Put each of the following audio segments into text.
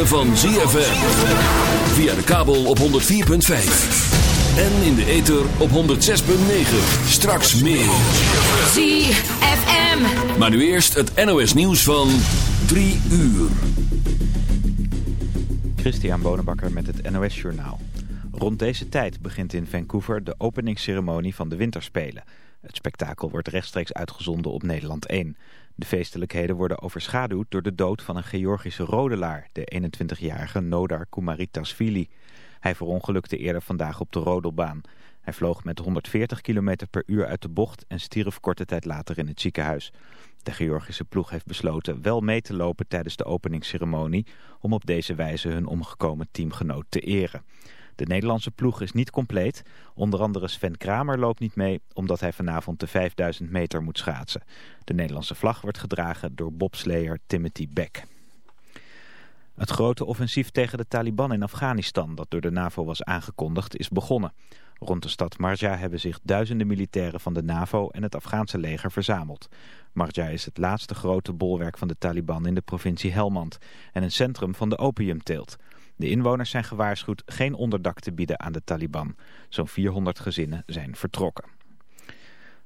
ritme van ZFM. Via de kabel op 104.5. En in de ether op 106.9. Straks meer. ZFM. Maar nu eerst het NOS nieuws van 3 uur. Christian Bonenbakker met het NOS Journaal. Rond deze tijd begint in Vancouver de openingsceremonie van de Winterspelen. Spektakel wordt rechtstreeks uitgezonden op Nederland 1. De feestelijkheden worden overschaduwd door de dood van een Georgische rodelaar, de 21-jarige Nodar Kumaritasvili. Hij verongelukte eerder vandaag op de rodelbaan. Hij vloog met 140 km per uur uit de bocht en stierf korte tijd later in het ziekenhuis. De Georgische ploeg heeft besloten wel mee te lopen tijdens de openingsceremonie... om op deze wijze hun omgekomen teamgenoot te eren. De Nederlandse ploeg is niet compleet. Onder andere Sven Kramer loopt niet mee omdat hij vanavond de 5000 meter moet schaatsen. De Nederlandse vlag wordt gedragen door bobsleer Timothy Beck. Het grote offensief tegen de Taliban in Afghanistan dat door de NAVO was aangekondigd is begonnen. Rond de stad Marja hebben zich duizenden militairen van de NAVO en het Afghaanse leger verzameld. Marja is het laatste grote bolwerk van de Taliban in de provincie Helmand en een centrum van de opiumteelt. De inwoners zijn gewaarschuwd geen onderdak te bieden aan de Taliban. Zo'n 400 gezinnen zijn vertrokken.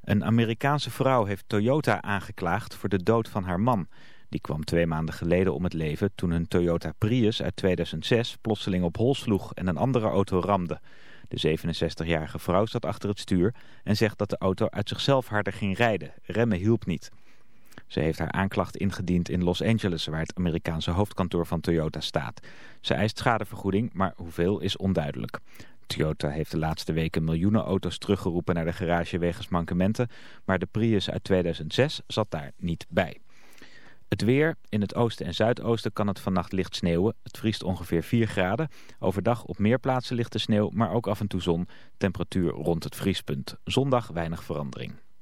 Een Amerikaanse vrouw heeft Toyota aangeklaagd voor de dood van haar man. Die kwam twee maanden geleden om het leven toen een Toyota Prius uit 2006 plotseling op hol sloeg en een andere auto ramde. De 67-jarige vrouw zat achter het stuur en zegt dat de auto uit zichzelf harder ging rijden. Remmen hielp niet. Ze heeft haar aanklacht ingediend in Los Angeles, waar het Amerikaanse hoofdkantoor van Toyota staat. Ze eist schadevergoeding, maar hoeveel is onduidelijk. Toyota heeft de laatste weken miljoenen auto's teruggeroepen naar de garage wegens mankementen, maar de Prius uit 2006 zat daar niet bij. Het weer. In het oosten en zuidoosten kan het vannacht licht sneeuwen. Het vriest ongeveer 4 graden. Overdag op meer plaatsen ligt de sneeuw, maar ook af en toe zon. Temperatuur rond het vriespunt. Zondag weinig verandering.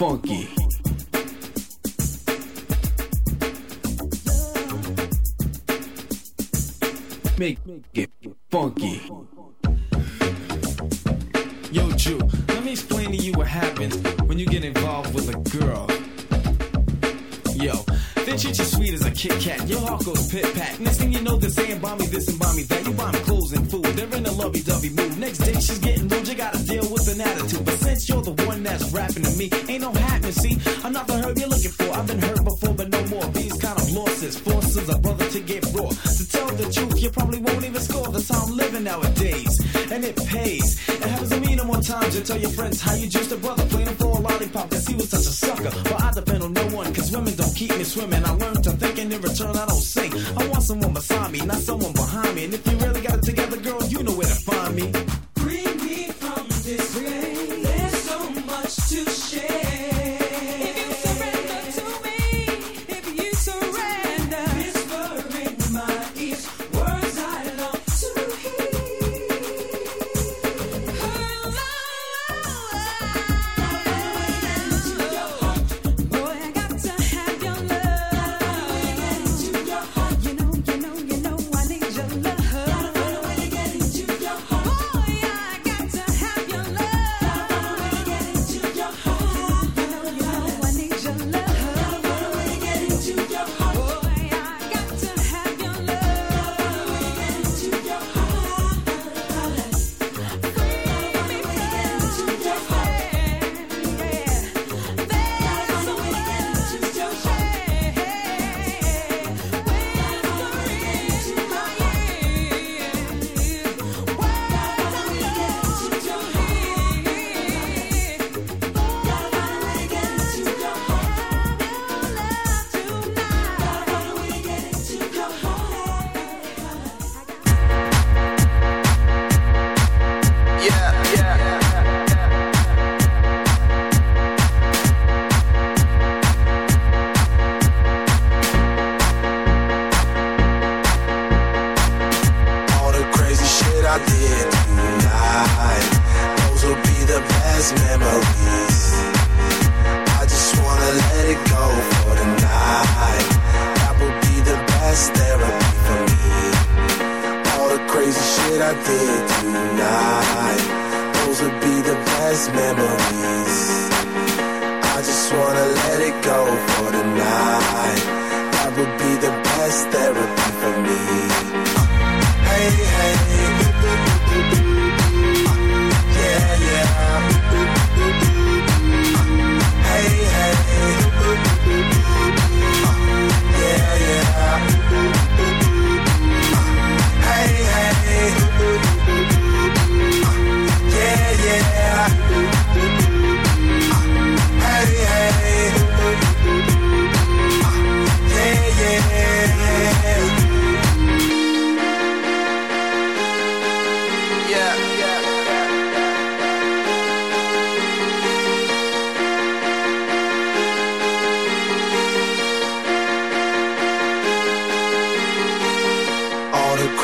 Funky. Make it funky. Yo, Jew, let me explain to you what happens when you get involved with a girl. Yo, then treat you sweet as a Kit Kat. Your heart goes pit pat. Next thing you know, they're saying buy me this and buy me that. You buy me clothes and food. They're in a lovey dovey mood. Next day she's getting rude. You gotta deal with an attitude. But since you're the one that's rapping to me, tell your friends how you just a brother playing for a lollipop. Cause he was such a sucker. But I depend on no one, cause women don't keep me swimming. I learned to think, and in return, I don't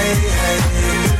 Hey, hey,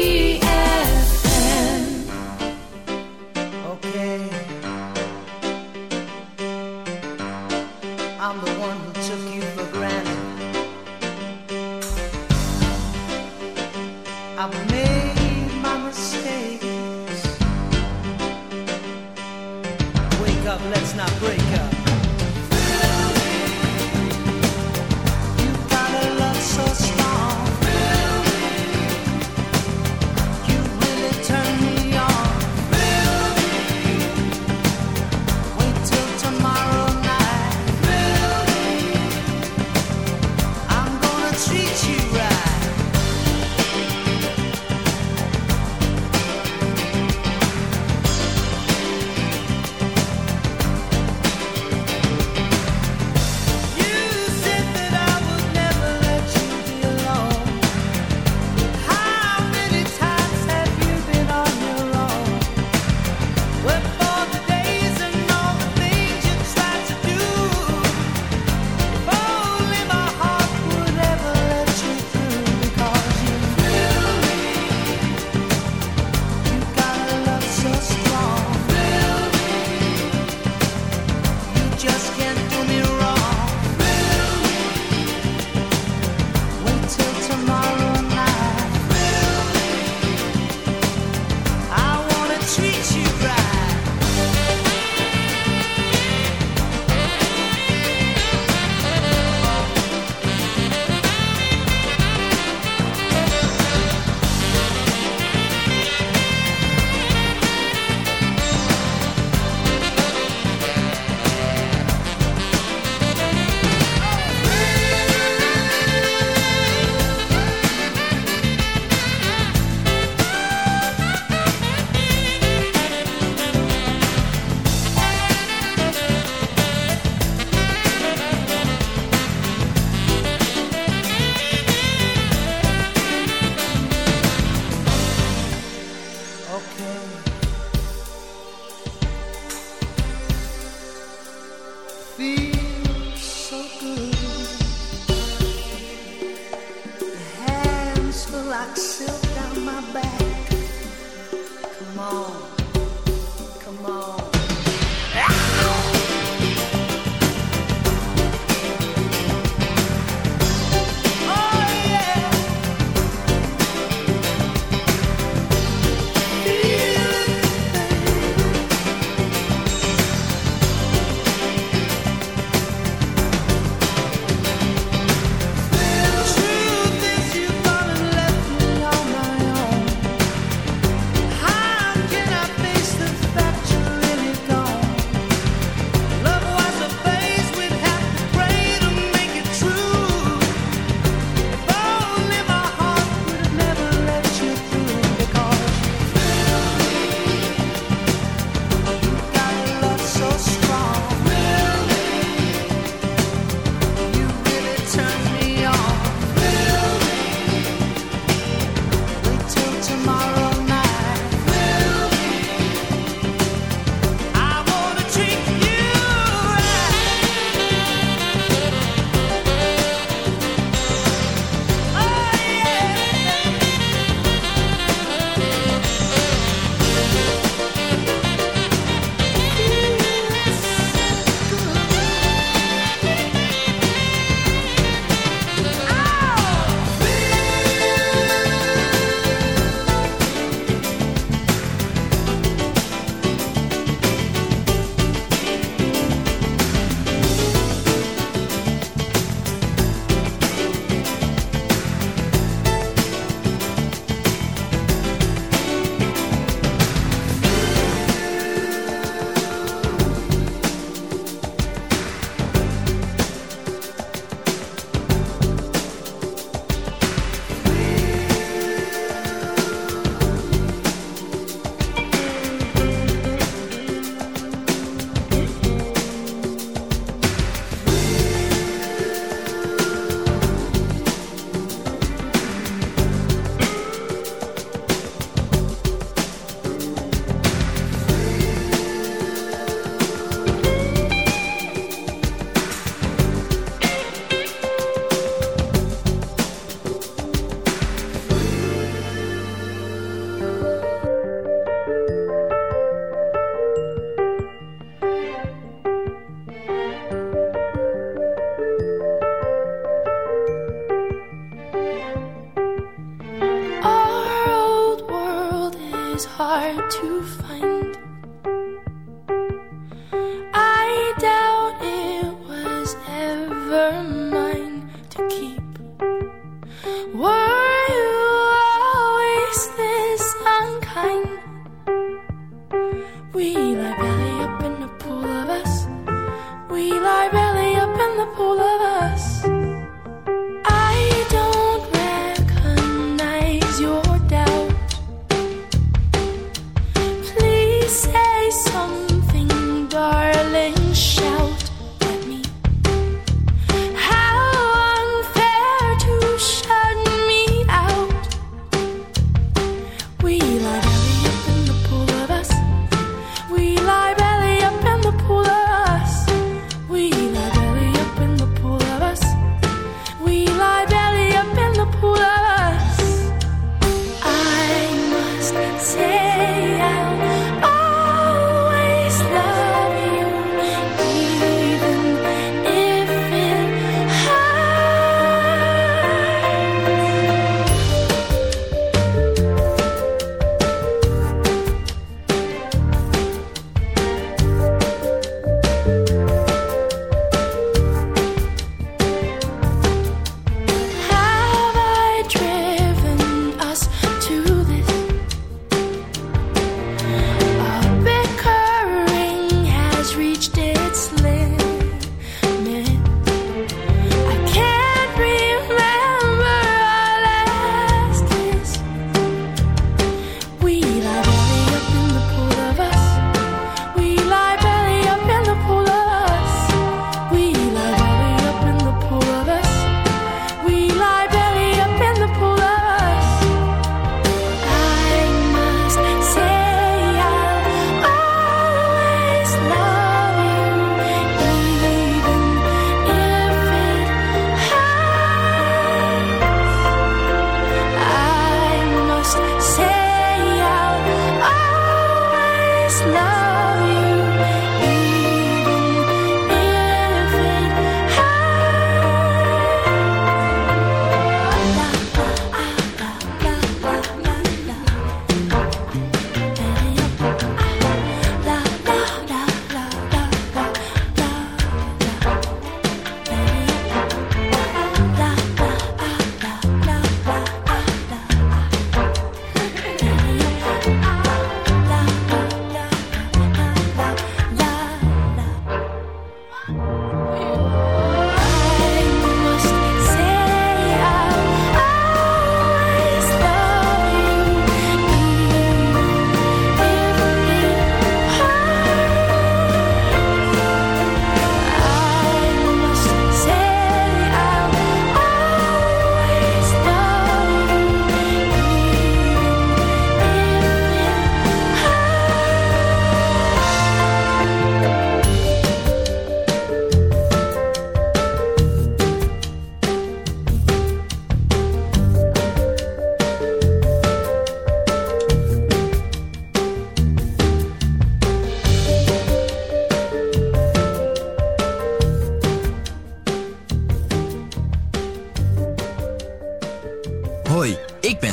never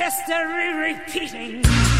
history repeating.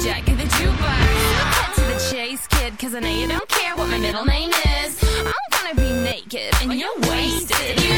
jack of the jukebox. Cut to the chase, kid, cause I know you don't care what my middle name is. I'm gonna be naked and you're wasted.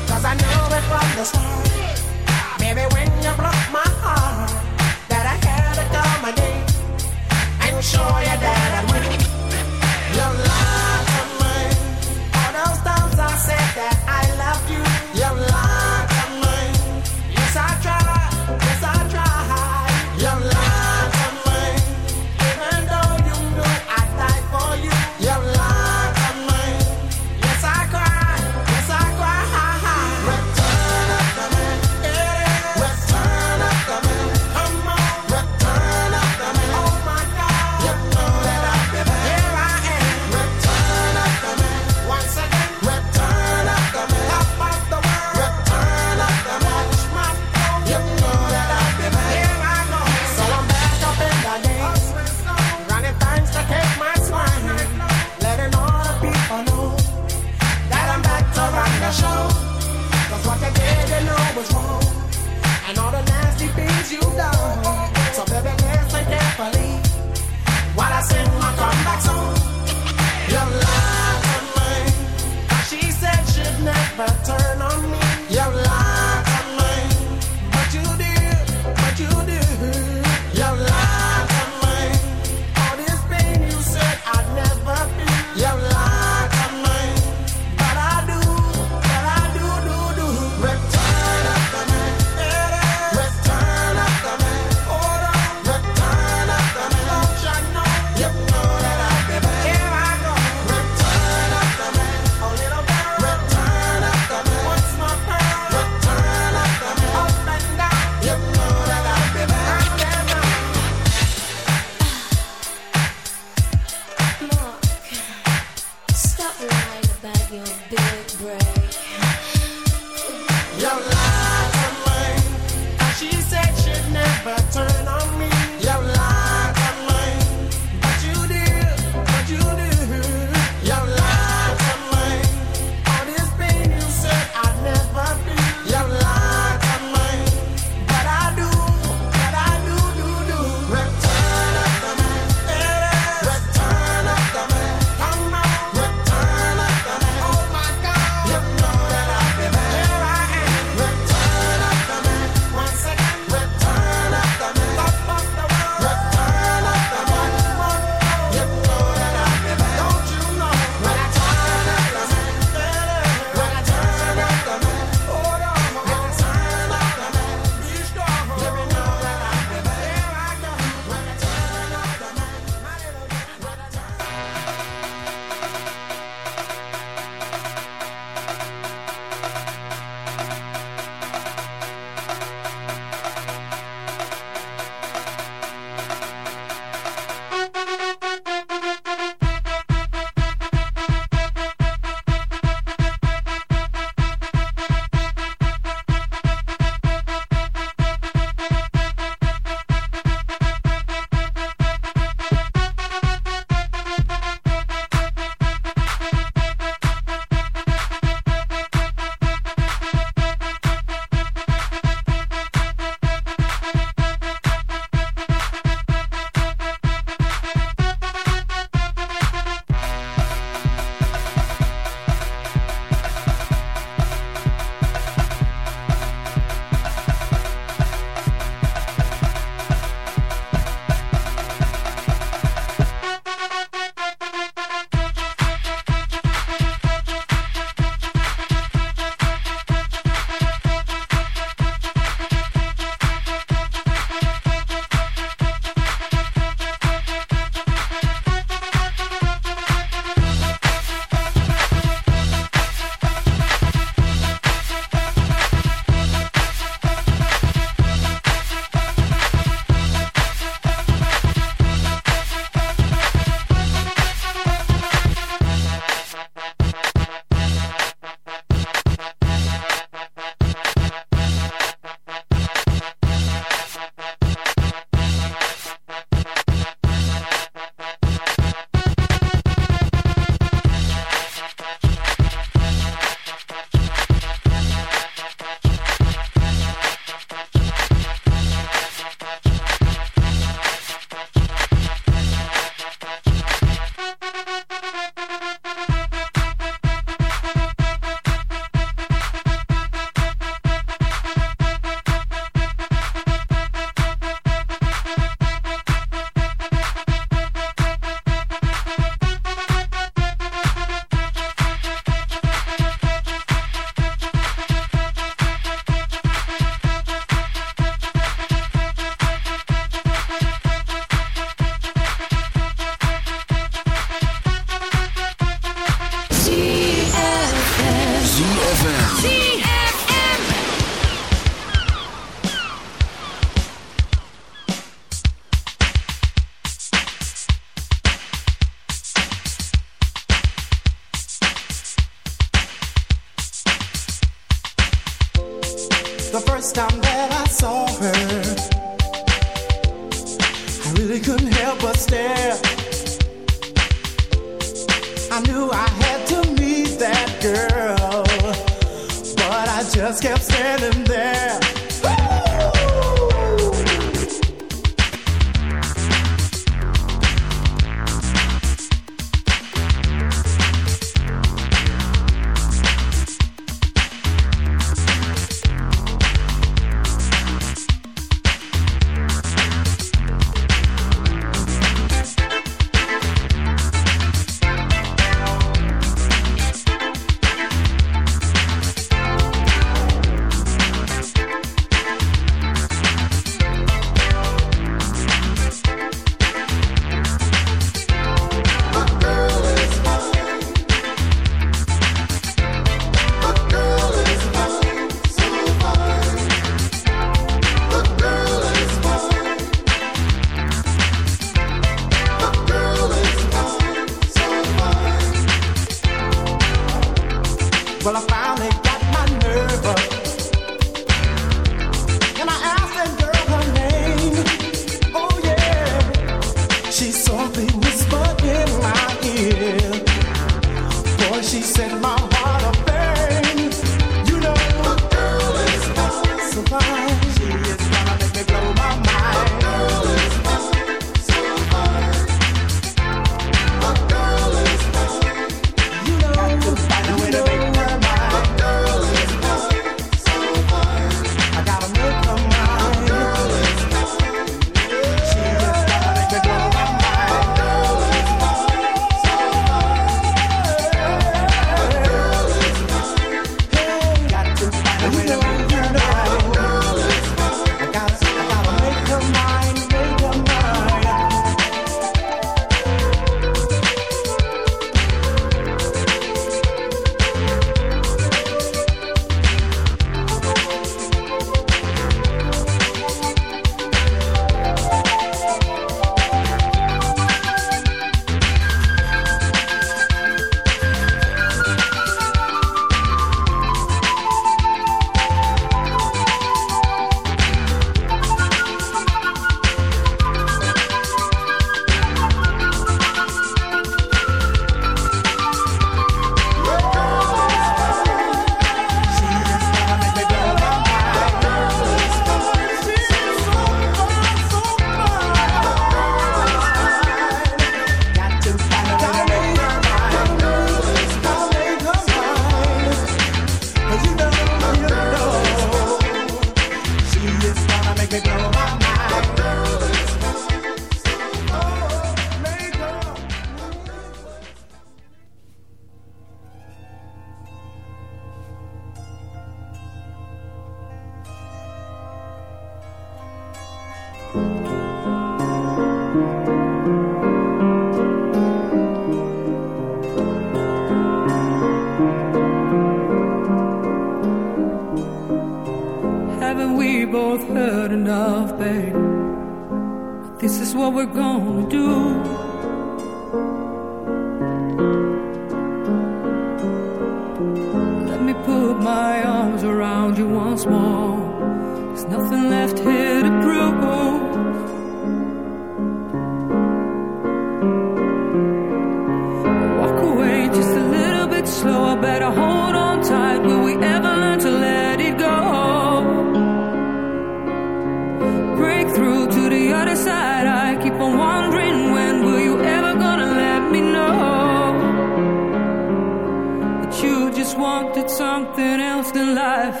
something else than life.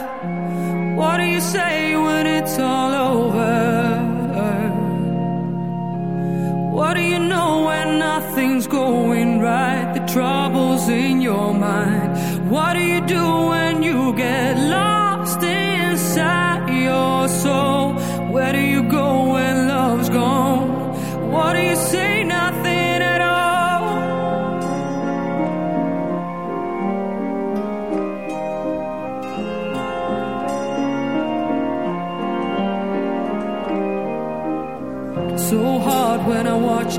What do you say when it's all?